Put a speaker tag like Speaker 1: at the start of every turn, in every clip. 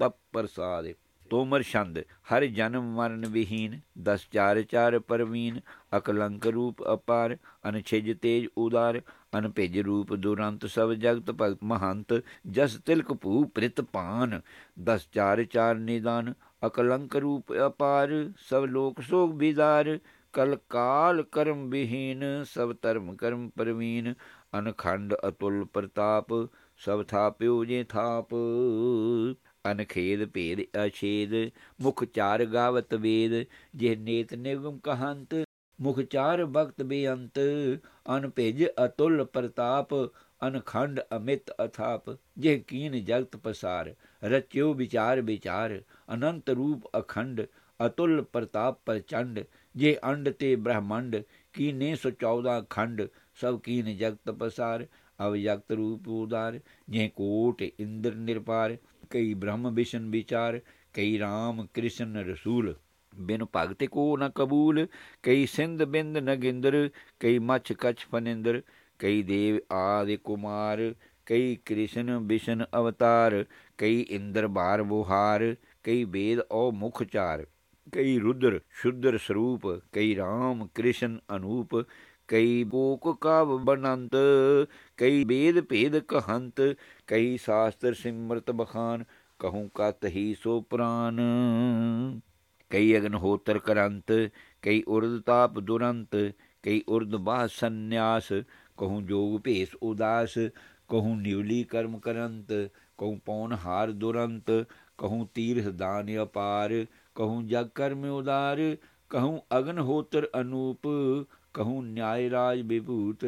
Speaker 1: ਤਪ ਪ੍ਰਸਾਦ ਤੋਮਰ ਛੰਦ, ਹਰ ਜਨਮ ਮਰਨ ਵਿਹੀਨ, ਦਸ ਚਾਰ ਚਾਰ ਪਰਵੀਨ, ਅਕਲੰਕ ਰੂਪ ਅਪਾਰ ਅਨਛਿਜ ਤੇਜ ਉਦਾਰ ਅਨਭਿਜ ਰੂਪ ਦੁਰੰਤ ਸਭ ਜਗਤ ਭਗਤ ਮਹੰਤ, ਜਸ ਤਿਲਕ ਭੂ ਪ੍ਰਿਤ ਪਾਨ, ਦਸ ਚਾਰ ਚਾਰ ਨਿਦਾਨ, ਅਕਲੰਕ ਰੂਪ ਅਪਾਰ, ਸਭ ਲੋਕ ਸੋਗ ਬਿਦਾਰ ਕਲ ਕਾਲ ਕਰਮ ਵਿਹੀਨ, ਸਭ ਧਰਮ ਕਰਮ ਪਰਵੀਨ, ਅਨਖੰਡ ਅਤੁਲ ਪ੍ਰਤਾਪ, ਸਭ ਥਾਪਿਓ ਜੇ ਥਾਪ। ਅਨਖੇਦ ਭੇਦ ਅਛੇਦ, ਮੁਖ ਚਾਰ ਗਾਵਤ ਵੇਦ ਜੇ ਨੇਤ ਨਿਗਮ ਕਹੰਤ, ਮੁਖ ਚਾਰ ਭਗਤ ਬੇਅੰਤ ਅਨਭਿਜ ਅਤੁਲ ਪ੍ਰਤਾਪ ਅਨਖੰਡ ਅਮਿਤ ਅਥਾਪ ਜੇ ਕੀਨ ਜਗਤ ਪਸਾਰ, ਰਚਿਓ ਵਿਚਾਰ ਵਿਚਾਰ, ਅਨੰਤ ਰੂਪ ਅਖੰਡ, ਅਤੁਲ ਪ੍ਰਤਾਪ ਪ੍ਰਚੰਡ ਜੇ ਅੰਡ ਤੇ ਬ੍ਰਹਮੰਡ, ਕੀਨੇ ਸੋ 14 ਖੰਡ, ਸਭ ਕੀਨ ਜਗਤ ਪਸਾਰ ਅਵਯਕਤ ਰੂਪ ਉਦਾਰ ਜੇ ਕੋਟ ਇੰਦਰ ਨਿਰਪਾਰ ਕਈ ਬ੍ਰਹਮ ਵਿਸ਼ਨ ਵਿਚਾਰ, ਕਈ RAM ਕ੍ਰਿਸ਼ਨ ਰਸੂਲ। ਬਿਨ ਭਗਤ ਕੋ ਨ ਕਬੂਲ, ਕਈ ਸਿੰਧ ਬਿੰਦ ਨਗਿੰਦਰ, ਕਈ ਮਛ ਕਛ ਫਨਿੰਦਰ, ਕਈ ਦੇਵ ਆਦਿ ਕੁਮਾਰ, ਕਈ ਕ੍ਰਿਸ਼ਨ ਵਿਸ਼ਨ ਅਵਤਾਰ, ਕਈ ਇੰਦਰ ਬਾਰ ਬੁਹਾਰ ਕਈ ਵੇਦ ਔ ਮੁਖ ਚਾਰ। ਕਈ ਰੁਦਰ ਸ਼ੁਦਰ ਸਰੂਪ, ਕਈ RAM ਕ੍ਰਿਸ਼ਨ ਅਨੂਪ ਕਈ ਬੋਕ ਕਾਵ ਬਨੰਤ ਕਈ ਵੇਦ ਭੇਦ ਕਹੰਤ, ਕਈ ਸ਼ਾਸਤਰ ਸਿਮਰਤ ਬਖਾਨ, ਕਹੂੰ ਕਤ ਹੀ ਸੋ ਪ੍ਰਾਨ। ਕਈ ਅਗਨ ਹੋਤਰ ਕਰੰਤ, ਕਈ ਉਰਦ ਤਾਪ ਦੁਰੰਤ, ਕਈ ਉਰਦ ਬਾਹ ਸੰਨਿਆਸ, ਕਹੂੰ ਜੋਗ ਭੇਸ ਉਦਾਸ, ਕਹੂੰ ਨਿਵਲੀ ਕਰਮ ਕਰੰਤ, ਕਹੂੰ ਪੌਨ ਹਾਰ ਦੁਰੰਤ, ਕਹੂੰ ਤੀਰਥ ਦਾਨ ਅਪਾਰ, ਕਹੂੰ ਜਗ ਕਰਮ ਉਦਾਰ, ਕਹੂੰ ਅਗਨ ਹੋਤਰ ਅਨੂਪ ਕਹੂੰ ਨਿਆਇ ਰਾਜ ਵਿਭੂਤ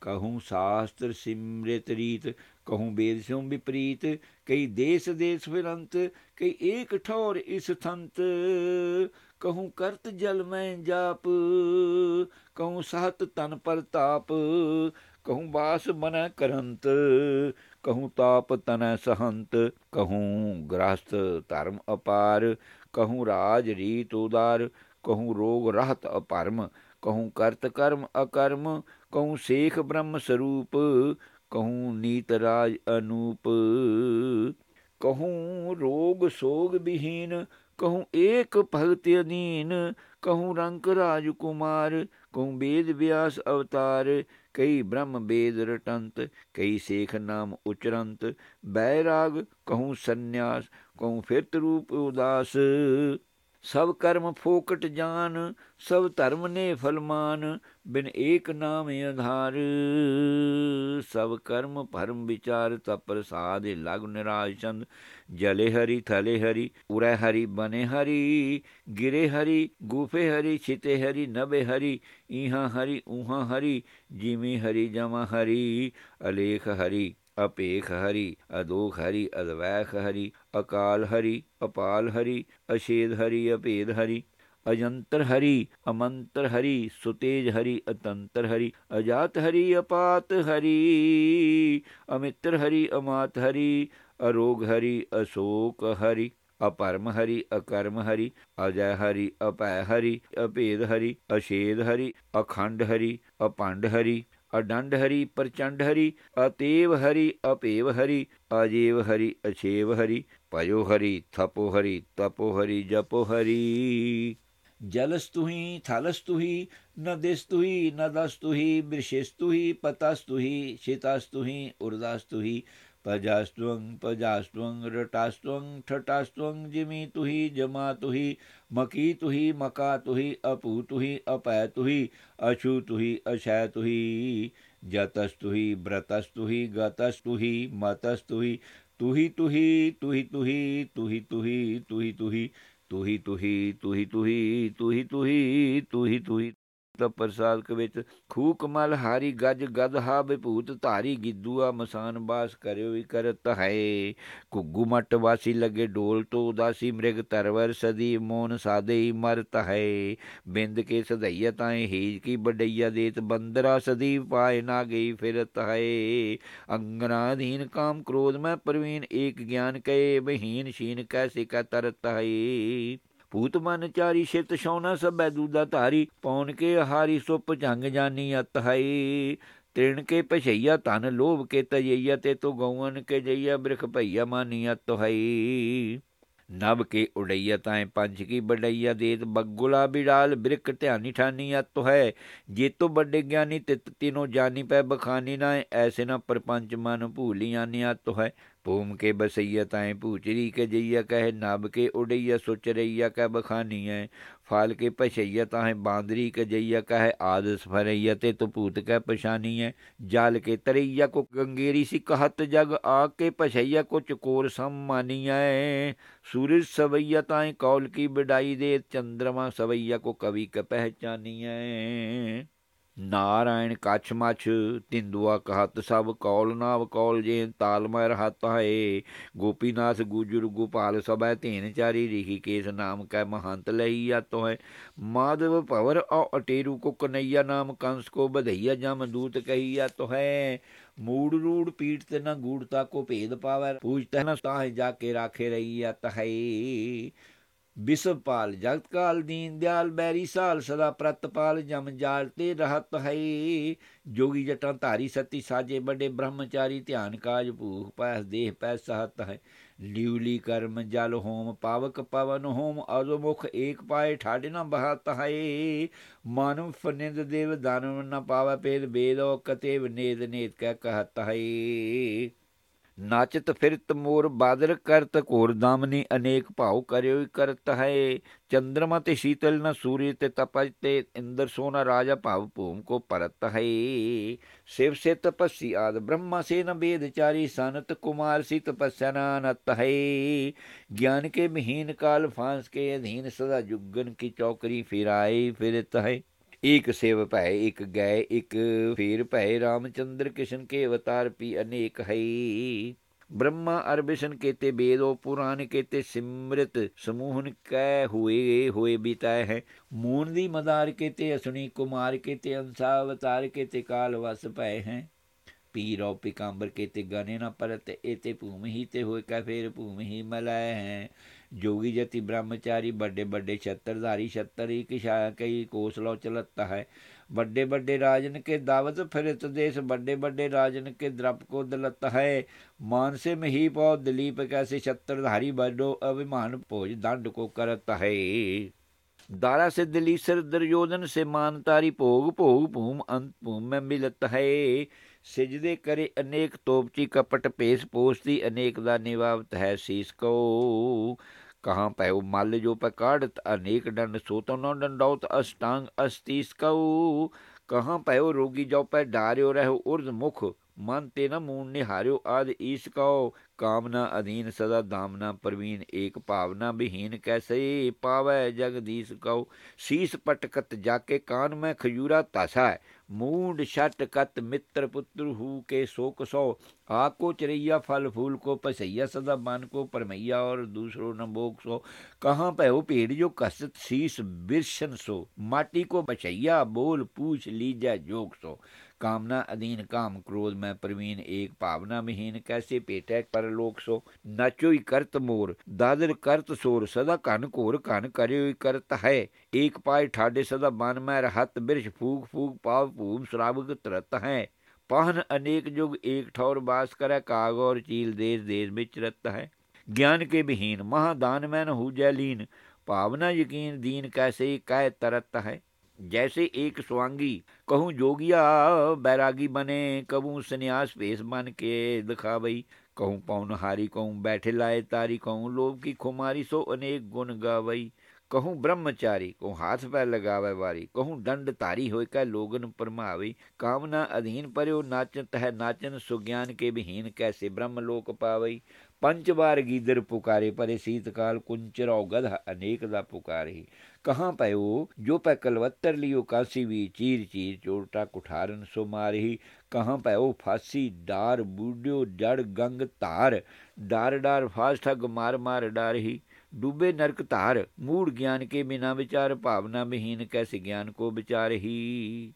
Speaker 1: ਕਹੂੰ ਸ਼ਾਸਤਰ ਸਿਮ੍ਰਿਤ ਰੀਤ ਕਹੂੰ ਵੇਦ ਸਿਉ ਵਿਪਰੀਤ ਕਈ ਦੇਸ ਦੇਸ ਫਿਰੰਤ ਕਈ ਏਕ ਠੌਰ ਇਸ ਥੰਤ ਕਹੂੰ ਕਰਤ ਜਲ ਮੈਂ ਜਾਪ ਕਹੂੰ ਸਹਤ ਤਨ ਪ੍ਰਤਾਪ ਕਹੂੰ ਬਾਸ ਮਨ ਕਰੰਤ ਕਹੂੰ ਤਾਪ ਤਨ ਸਹੰਤ ਕਹੂੰ ਗ੍ਰਸਤ ਧਰਮ ਅਪਾਰ ਕਹੂੰ ਰਾਜ ਰੀਤ ਉਦਾਰ ਕਹੂੰ ਰੋਗ ਰਹਤ ਅਪਰਮ ਕਹੂੰ ਕਰਤ ਕਰਮ ਅਕਰਮ ਕਹੂੰ ਸੇਖ ਬ੍ਰਹਮ ਸਰੂਪ ਕਹੂੰ ਨੀਤ ਰਾਜ ਅਨੂਪ ਕਹੂੰ ਰੋਗ ਸੋਗ ਵਿਹੀਨ ਕਹੂੰ ਏਕ ਭਗਤ ਅਧੀਨ ਕਹੂੰ ਰੰਕ ਰਾਜ ਕੁਮਾਰ ਕਹੂੰ ਵੇਦ ਵਿਆਸ ਅਵਤਾਰ ਕਈ ਬ੍ਰਹਮ ਵੇਦ ਰਟੰਤ ਕਈ ਸੇਖ ਨਾਮ ਉਚਰੰਤ ਬੈਰਾਗ ਕਹੂੰ ਸੰਨਿਆਸ ਕਹੂੰ ਫਿਰਤ ਰੂਪ ਉਦਾਸ ਸਭ ਕਰਮ ਫੋਕਟ ਜਾਨ, ਸਭ ਧਰਮ ਨੇ ਫਲਮਾਨ ਬਿਨ ਏਕ ਨਾਮ ਆਧਾਰ। ਸਭ ਕਰਮ ਭਰਮ ਵਿਚਾਰ ਤਪ ਪ੍ਰਸਾਦ ਲਗ ਨਿਰਾਜ ਚੰਦ, ਜਲੇ ਹਰੀ, ਥਲੇ ਹਰੀ, ਉਰੇ ਹਰੀ, ਬਨੇ ਹਰੀ, ਗਿਰੇ ਹਰੀ, ਗੂਫੇ ਹਰੀ, ਛਿਤੇ ਹਰੀ, ਨਬੇ ਹਰੀ ਇਹਾਂ ਹਰੀ ਉਹਾਂ ਹਰੀ, ਜਿਵੇਂ ਹਰੀ ਜਮਾ ਹਰੀ, ਅਲੇਖ ਹਰੀ। ਅਪੇਖ ਹਰੀ ਅਦੋਖ ਹਰੀ ਅਦਵੈਖ ਹਰੀ ਅਕਾਲ ਹਰੀ ਅਪਾਲ ਹਰੀ ਅਸ਼ੇਦ ਹਰੀ ਅਭੇਦ ਹਰੀ ਅਜੰਤਰ ਹਰੀ ਅਮੰਤਰ ਹਰੀ ਸੁਤੇਜ ਹਰੀ ਅਤੰਤਰ ਹਰੀ ਅਜਾਤ ਹਰੀ ਅਪਾਤ ਹਰੀ ਅਮਿਤਰ ਹਰੀ ਅਮਾਤ ਹਰੀ ਅਰੋਗ ਹਰੀ ਅਸ਼ੋਕ ਹਰੀ ਅਪਰਮ ਹਰੀ ਅਕਰਮ ਹਰੀ ਅਜੈ ਹਰੀ ਅਪੈ ਹਰੀ ਅਭੇਦ ਹਰੀ ਅਸ਼ੇਦ ਹਰੀ ਅਖੰਡ ਹਰੀ ਅਪੰਡ ਹਰੀ ਅਡੰਡ ਹਰੀ, ਪ੍ਰਚੰਡ ਹਰੀ, ਅਤੇਵ ਹਰੀ, ਅਪੇਵ ਹਰੀ, ਅਜੀਵ ਹਰੀ, ਅਛੇਵ ਹਰੀ ਪਯੋ ਹਰੀ, ਥਪੋ ਹਰੀ, ਤਪੋ ਹਰੀ, ਜਪੋ ਹਰੀ। ਜਲਸ ਤੁਹੀ ਨ ਦਿਸ ਤੁਹੀ, ਨ ਦਸ ਤੁਹੀ, ਬਿਰਸ਼ਿਸ ਤੁਹੀ ਪਤਸ ਤੁਹੀ ਸ਼ਿਤਸ ਤੁਹੀ ਉਰਦਾਸ ਤੁਹੀ ਪਜਾਸਤਵੰ ਪਜਾਸਤਵੰ ਰਟਾਸਤਵੰ, ਠਟਾਸਤਵੰ, ਜਿਮੀ ਤੁਹੀ, ਜਮਾ ਤੁਹੀ, ਮਕੀ ਤੁਹੀ, ਮਕਾ ਤੁਹੀ, ਅਪੂ ਤੁਹੀ, ਅਪੈ ਤੁਹੀ, ਅਛੂ ਤੁਹੀ ਅਸ਼ੈ ਤੁਹੀ, ਜਤਸ ਤੁਹੀ, ਬ੍ਰਤਸ ਤੁਹੀ, ਗਤਸ ਤੁਹੀ, ਮਤਸ ਤੁਹੀ ਤੁਹੀ ਤੁਹੀ ਤੁਹੀ ਤੁਹੀ ਤੁਹੀ ਤੁਹੀ ਤੁਹੀ। ਤਪ ਪ੍ਰਸਾਦ ਕਵਿਤ ਖੂ ਕਮਲ ਹਾਰੀ ਗਜ ਗਦਹਾ ਵਿਭੂਤ ਧਾਰੀ ਗਿੱਦੂਆ ਮਸਾਨ ਬਾਸ ਕਰਿਓ ਹੀ ਕਰਤ ਹੈ। ਕੁੱਗੂ ਮਟ ਵਾਸੀ ਲਗੇ ਢੋਲ ਤੋ ਉਦਾਸੀ ਮ੍ਰਿਗ ਤਰਵਰ ਸਦੀ ਮੋਨ ਸਾਦੇ ਮਰਤ ਹੈ। ਬਿੰਦ ਕੇ ਸਦਈਆ ਤਾਏ ਹੀਜ ਕੀ ਬਡਈਆ ਦੇਤ ਬੰਦਰਾ ਸਦੀ ਪਾਏ ਨਾ ਗਈ ਫਿਰਤ ਹੈ। ਅੰਗਨਾਧੀਨ ਕਾਮ ਕ੍ਰੋਧ ਮੈਂ ਪ੍ਰਵੀਨ ਏਕ ਗਿਆਨ ਕਏ ਬਹੀਨ ਸ਼ੀਨ ਕੈਸੇ ਕਾ ਤਰਤ ਹੈ। ਭੂਤ ਮਨ ਚਾਰੀ ਸ਼ਿਤ ਸ਼ੌਨਾ ਸਭੈ ਦੂਦਾ ਧਾਰੀ, ਪੌਣ ਕੇ ਹਾਰੀ ਸੁਪ ਜੰਗ ਜਾਨੀ ਅਤ ਹੈ ਤ੍ਰਿਣ ਕੇ ਪਛਈਆ ਧਨ ਲੋਭ ਕੇ ਤਜਈਆ, ਤੇ ਤੋ ਗਉਨ ਕੇ ਜਈਆ ਬ੍ਰਿਖ ਭਈਆ ਮਾਨੀਆ ਤੋਹਈ ਨਭ ਕੇ ਉਡਈਆ ਤਾਏ ਪੰਜ ਕੀ ਬੜਈਆ ਦੇਤ ਬਗੁਲਾ ਬਿੜਾਲ ਬ੍ਰਿਕ ਧਿਆਨੀ ਠਾਨੀਆ ਤੋਹੈ ਜੇ ਤੋ ਵੱਡੇ ਗਿਆਨੀ ਤਿਤ ਤਿਨੋ ਜਾਨੀ ਪੈ ਬਖਾਨੀ ਨਾ ਐਸੇ ਨਾ ਪਰਪੰਚ ਮਨ ਭੂਲੀਆਂ ਨਿਆ ਤੋਹੈ ਭੂਮ ਕੇ ਬਸਈਆ ਤਾਏ ਭੂਚਰੀ ਕੇ ਜਈਆ ਕਹੇ ਨਭ ਕੇ ਉਡਈਆ ਸੁਚ ਰਈਆ ਕਹ ਬਖਾਨੀਐ, ਫਾਲ ਕੇ ਪਛਈਆ ਤਾਹੇ ਬਾਂਦਰੀ ਕੇ ਜਈਆ ਕਹੇ ਆਦਸ ਫਰਈਆ ਤੇ ਤੋ ਭੂਤ ਕਹ ਪਛਾਨੀਐ, ਜਾਲ ਕੇ ਤਰਈਆ ਕੋ ਗੰਗੇਰੀ ਸੀ ਕਹਤ ਜਗ ਆ ਕੇ ਪਛਈਆ ਕੋ ਚਕੋਰ ਸਮ ਮਾਨੀਐ, ਸੂਰਜ ਸਵਈਆ ਤਾਏ ਕੌਲ ਕੀ ਬਿਡਾਈ ਦੇ, ਚੰਦਰਮਾ ਸਵਈਆ ਕੋ ਕਵੀ ਕ ਪਹਿਚਾਨੀਐ। ਨਾਰਾਇਣ ਕਛ ਮਛ, ਤਿੰਦੁਆ ਕਹਤ ਸਭ ਕੌਲ ਨਾਵ ਕੌਲ ਜੇ ਤਾਲ ਰਹਤ ਹੈ ਗੋਪੀਨਾਥ ਗੁਜਰ ਗੋਪਾਲ ਸਭੈ ਤੇਨ ਚਾਰੀ ਰਿਹੀ ਕੇਸ ਨਾਮ ਕੈ ਮਹੰਤ ਲਈਆ ਤੋ ਹੈ ਮਾਧਵ ਭਵਰ ਔ ਅਟੇਰੂ ਕੋ ਕਨਈਆ ਨਾਮ ਕੰਸ ਕੋ ਬਧਈਆ ਜਮ ਦੂਤ ਕਹੀਆ ਤੋ ਹੈ ਮੂੜ ਰੂੜ ਪੀੜ ਤੇ ਨਾ ਗੂੜਤਾ ਕੋ ਭੇਦ ਪਾਵੈ। ਪੂਜਤਾ ਨਾ ਤਾਹ ਜਾ ਕੇ ਰਾਖੇ ਰਹੀ ਆਤ ਹੈ ਜਗਤ ਕਾਲ ਦੀਨ ਦਿਆਲ ਬੈਰੀ ਸਾਲ ਸਦਾ ਪ੍ਰਤਪਾਲ ਜਮ ਜਾਲ ਤੇ ਰਹਤ ਹੈ ਜੋਗੀ ਜਟਾਂ ਧਾਰੀ ਸਤੀ ਸਾਜੇ ਵੱਡੇ ਬ੍ਰਹਮਚਾਰੀ ਧਿਆਨ ਕਾਜ ਭੂਖ ਪੈਸ ਦੇਹ ਪੈ ਸਹਤ ਹੈ। ਲਿਉਲੀ ਕਰਮ ਜਲ ਹੋਮ ਪਾਵਕ ਪਵਨ ਹੋਮ ਅਜੋ ਮੁਖ ਏਕ ਪਾਏ ਠਾਡੇ ਨਾ ਬਹਤ ਹੈ ਮਾਨਵ ਫਨਿੰਦ ਦੇਵ ਦਾਨਵ ਨਾ ਪਾਵੈ ਪੇਦ ਬੇਦੋ ਕਤੇ ਨੇਦ ਨੇਤ ਕਹਿ ਕਹਤ ਹੈ ਨਾਚਤ ਫਿਰਤ ਮੋਰ ਬਾਦਰ ਕਰਤ ਘੋਰ ਦਾਮਨੀ ਅਨੇਕ ਭਾਉ ਕਰਿਓ ਕਰਤ ਹੈ ਚੰਦਰਮਾ ਤੇ ਸ਼ੀਤਲ ਨ ਸੂਰਜ ਤੇ ਤਪਜ ਤੇ ਇੰਦਰ ਸੋਨਾ ਰਾਜਾ ਭਾਵ ਭੂਮ ਕੋ ਪਰਤ ਹੈ ਸਿਵ ਸੇ ਤਪਸੀ ਆਦ ਬ੍ਰਹਮਾ ਸੇ ਨ ਬੇਦ ਚਾਰੀ ਸਨਤ ਕੁਮਾਰ ਸੀ ਤਪਸਯਾ ਨਤ ਹੈ ਗਿਆਨ ਕੇ ਮਹੀਨ ਕਾਲ ਫਾਂਸ ਕੇ ਅਧੀਨ ਸਦਾ ਜੁਗਨ ਕੀ ਚੌਕਰੀ ਫਿਰਾਈ ਫਿਰਤ ਹੈ ਇੱਕ ਸੇਵ ਭੈ ਇੱਕ ਗਏ ਇੱਕ ਫੇਰ ਭੈ ਰਾਮਚੰਦਰ ਕਿਸ਼ਨ ਕੇ ਅਵਤਾਰ ਪੀ ਅਨੇਕ ਹੈ ब्रह्मा और विष्ण केते वेदो पुराण केते सिमृत समूहन कै हुए हुए बिताए हैं मून दी मदार केते असुनी कुमार केते अंसावतार केते काल वस पए हैं पीरो पिकांबर केते गने न परत एते भूमि ही ते होए कै फेर भूमि ही मलाए हैं جوگی جتی برہمچاری بڑے بڑے چھتر دھاری چھتر ایک شاہ کئی کوس لو چلتا ہے بڑے بڑے راجن کے دعوت فرت دیس بڑے بڑے راجن کے درپ کو دلت ہے مان سے مہی پو دلیپ کیسے چھتر دھاری بڑو ابھیمان پوج دنڈ کو کرت ہے دارا سے دلیسر دریودن سے مانتاری پوگ پوگ پوم انت پوم میں ملت ہے ਸਿਜਦੇ ਕਰੇ ਅਨੇਕ ਤੋਪਚੀ ਕਪਟ ਭੇਸ ਪੋਸਤੀ ਅਨੇਕ ਦਾ ਨਿਵਾਵਤ ਹੈ ਸੀਸ ਕੋ ਕਹਾਂ ਪਇਓ ਮਲ ਜੋ ਪਕਾੜਤ ਅਨੇਕ ਡੰਡ ਸੋਤੋ ਨੋ ਡੰਡੌਤ, ਅਸ਼ਟਾਂਗ ਅਸਤੀਸ ਕਉ। ਕਹਾਂ ਪਇਓ ਰੋਗੀ ਜੋ ਪੈ ਡਾਰਿਓ ਰਹਿ ਉਰਦ ਮੁਖ न मून निहार्यो आदि ईस कहो कामना अधीन सदा दामना प्रवीण एक भावना विहीन कैसे पावै जगदीश कहो शीस पटकत जाके कान में खजूरा तसा मूड छट कत मित्र पुत्र हु के शोक सौ आको चरैया फल फूल को पसैया सदा बन को परमैया और दूसरो न बोक सो कहाँ पहो पेड़ जो कसत शीस बिरशन सो माटी को बचैया बोल पूछ लीजा जोक सो کامنا ادین کام کرو مر ایک مہین کیسے پیٹ کر لوک سو نچوئی کرت مور، دادر کرت سور سدا کن کون کرت ہے۔ ایک پائے ٹھاڈے سدا بن مت برش فوک فوک پا پو شرا ترت ہے۔ پہن انےک یوگ ایک ٹور باس کراگ اور چیل دس دے بچ رت ہے۔ گیان کے بہین مہا دان مین ہو جی لین، پاونا یقین دین کیسے ترت ہے۔ जैसे एक स्वांगी कहूँ जोगिया बैरागी बने कबू संन्यास पेश बन के दिखावई कहूँ पौनहारी कहूँ बैठे लाए तारी कहूँ लोभ की खुमारी सो अनेक गुण गावई कहूँ ब्रह्मचारी कहूँ हाथ पैर लगावे वारी कहूँ दंड तारी हो कै लोगन परमावी कामना अधीन पर्यो नाचत है नाचन सुज्ञान के विहीन कैसे ब्रह्म लोक पावई ਪੰਜ ਵਾਰ ਗੀਦਰ ਪੁਕਾਰੇ, ਪਰੇ ਸੀਤਕਾਲ ਕੁੰਚਰ ਔਗਧ ਅਨੇਕ ਦਾ ਪੁਕਾਰੇ। ਕਹਾਂ ਪਇਓ ਜੋ ਪੈ ਕਲਵੱਤਰ ਲਿਓ, ਕਾਸੀ ਵੀ ਚੀਰ ਚੀਰ ਚੋਟਾ ਕੁਠਾਰਨ ਸੋ ਮਾਰਹੀ ਕਹਾਂ ਪਇਓ ਫਾਸੀ ਡਾਰ ਬੂਡਿਓ ਜੜ ਗੰਗ ਧਾਰ। ਡਾਰ ਡਾਰ ਫਾਸ ਠਗ ਮਾਰ ਮਾਰ ਡਾਰਹੀ ਡੂਬੇ ਨਰਕ ਧਾਰ, ਮੂੜ ਗਿਆਨ ਕੇ ਬਿਨਾ ਵਿਚਾਰ, ਭਾਵਨਾ ਮਹੀਨ ਕੈਸ ਗਿਆਨ ਕੋ ਵਿਚਾਰਹੀ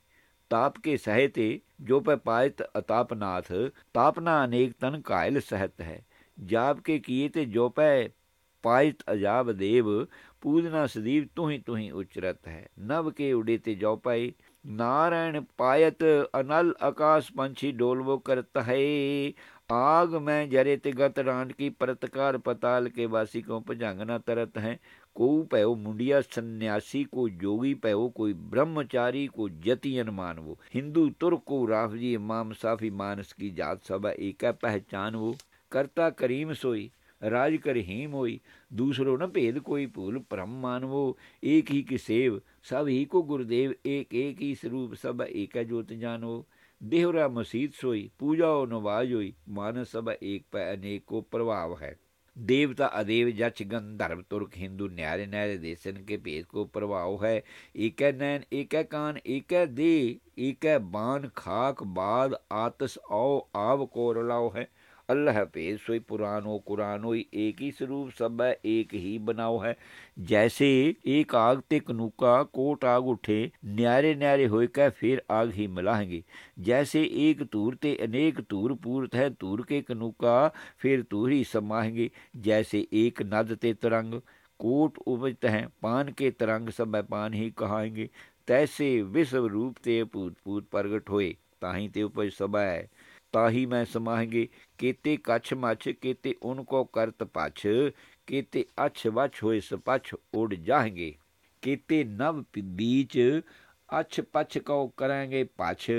Speaker 1: ਤਾਪ ਕੇ ਸਹਿਤੇ ਜੋ ਪੈ ਪਾਇਤ ਅਤਾਪਨਾਥ, ਤਾਪਨਾ ਅਨੇਕ ਤਨ ਕਾਇਲ ਸਹਿਤ ਹੈ। ਜਾਪ ਕੇ ਕੀਏ ਤੇ ਜੋ ਪੈ ਪਾਇਤ ਅਜਾਬ ਦੇਵ ਪੂਜਨਾ ਸਦੀਵ ਤੂੰ ਹੀ ਤੂੰ ਹੀ ਉਚਰਤ ਹੈ। ਨਭ ਕੇ ਉਡੇ ਤੇ ਜੋ ਪੈ، ਨਾਰਾਇਣ ਪਾਇਤ ਅਨਲ ਆਕਾਸ਼ ਪੰਛੀ ਡੋਲਵੋ ਕਰਤ ਹੈ। آگ میں جرے تگت رانڈ کی پرتکار پتال کے واسی کو پجانگنا ترت ہے کو پیو مڈیا سنیاسی کو جوگی پیو کوئی برہمچاری کو جتین مانو ہندو ترک کو رافجی امام صافی مانس کی جات سبا ایک پہچان وہ करीम सोई राज कर हीम होई दूसरो न भेद कोई भूल परम मानवो एक ही की सेव सब ही को गुरुदेव एक एक ही स्वरूप सब एक ज्योत जानो देहरा मसीत सोई पूजा और नवाज होई मानस सब एक पै अनेक को प्रभाव है देवता अदेव जच गंधर्व तुर्क हिंदू न्यारे न्यारे देशन के भेद को प्रभाव है एक नैन एक कान एक दे एक बान खाक बाद आतस आओ आव को रलाओ है اللہ حافظ، سوئی پران و قرآن ہوئی ایک ہی سروپ سب ہے، ایک ہی بناؤ ہے۔ جیسے ایک آگ تے کنوکا، کوٹ آگ اٹھے، نیارے نیارے ہوئے کہ پھر آگ ہی ملاہیں گے۔ جیسے ایک تور تے انیک تور پورت ہے، تور کے کنوکا پھر تور ہی سماہیں گے۔ جیسے ایک ند تے ترنگ، کوٹ اپجت ہیں پان کے ترنگ سب ہے، پان ہی کہائیں گے۔ تیسے وسو روپ تے پوت پوت پرگٹ ہوئے تاہیں تے اپج سب ہے۔ ਤਾਹੀ ਮੈਂ ਸਮਾਹਾਂਗੇ, ਕੀਤੇ ਕਛ ਮਛ, ਕੀਤੇ ਉਨ ਕੋ ਕਰਤ ਪਛ, ਕੀਤੇ ਅਛ ਵਛ ਹੋਏ ਸਪਛ ਉੜ ਜਾਹਾਂਗੇ। ਕੀਤੇ ਨਵ ਬੀਚ ਅਛ ਪਛ ਕਉ ਕਰਾਂਗੇ ਪਛ,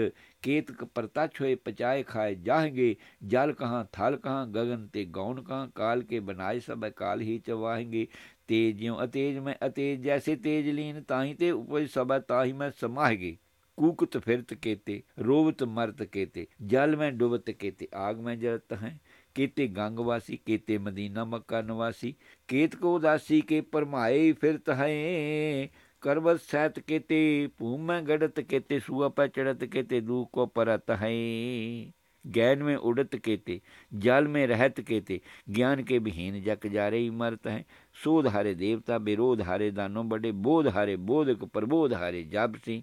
Speaker 1: ਕੇਤਕ ਪ੍ਰਤਛ ਹੋਏ ਪਚਾਏ ਖਾਏ ਜਾਹਾਂਗੇ, ਜਲ ਕਹਾਂ ਥਲ ਕਹਾਂ ਗਗਨ ਤੇ ਗੌਣ ਕਹਾਂ ਕਾਲ ਕੇ ਬਨਾਏ ਸਭ ਕਾਲ ਹੀ ਚਵਾਹਾਂਗੇ। ਤੇਜ ਜਿਉ ਅਤੇਜ ਮੈਂ ਅਤੇਜ, ਜੈਸੇ ਤੇਜ ਲੀਨ ਤਾਹੀ ਤੇ ਉਪਜ ਸਭਾ ਤਾਹੀ ਮੈਂ ਸਮਾਹਗੇ। कूकत फिरत केते रोवत मरत केते जल में डुबत केते आग में जरत हैं केते गंगवासी केते मदीना मक्का नवासी केत को उदासी के परमाए फिरत हैं करवत सैत केते भूम में गड़त केते सुआ पर चढ़त केते दू को परत हैं ज्ञान में उड़त केते जल में रहत केते ज्ञान के विहीन जक जा रही मरत हैं सोध हारे देवता विरोध हारे दानो बड़े बोध हारे बोधक प्रबोध हारे जब सिंह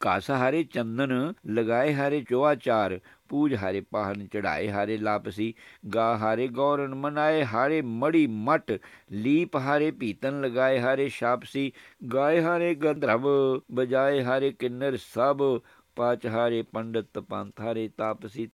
Speaker 1: ਘਸ ਹਾਰੇ ਚੰਦਨ, ਲਗਾਏ ਹਾਰੇ ਚੋਆਚਾਰ ਪੂਜ ਹਾਰੇ ਪਾਹਨ ਚੜਾਏ ਹਾਰੇ ਲਾਪਸੀ, ਗਾ ਹਾਰੇ ਗੌਰਨ, ਮਨਾਏ ਹਾਰੇ ਮੜੀ ਮਟ, ਲੀਪ ਹਾਰੇ ਪੀਤਨ ਲਗਾਏ ਹਾਰੇ ਸ਼ਾਪਸੀ ਗਾਏ ਹਾਰੇ ਗੰਧਰਵ ਬਜਾਏ ਹਾਰੇ ਕਿੰਨਰ ਸਭ, ਪਾਚ ਹਾਰੇ ਪੰਡਤ, ਪੰਥ ਹਾਰੇ ਤਾਪਸੀ।